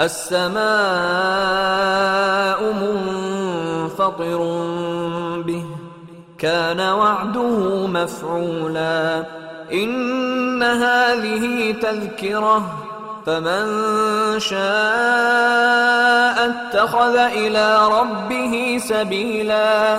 السماء منفطر به. كان وعده مفعولا. إن هذه تذكرة. فمن شاء اتخذ إلى ربه سبيلا.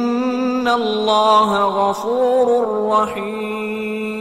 الله غفور رحيم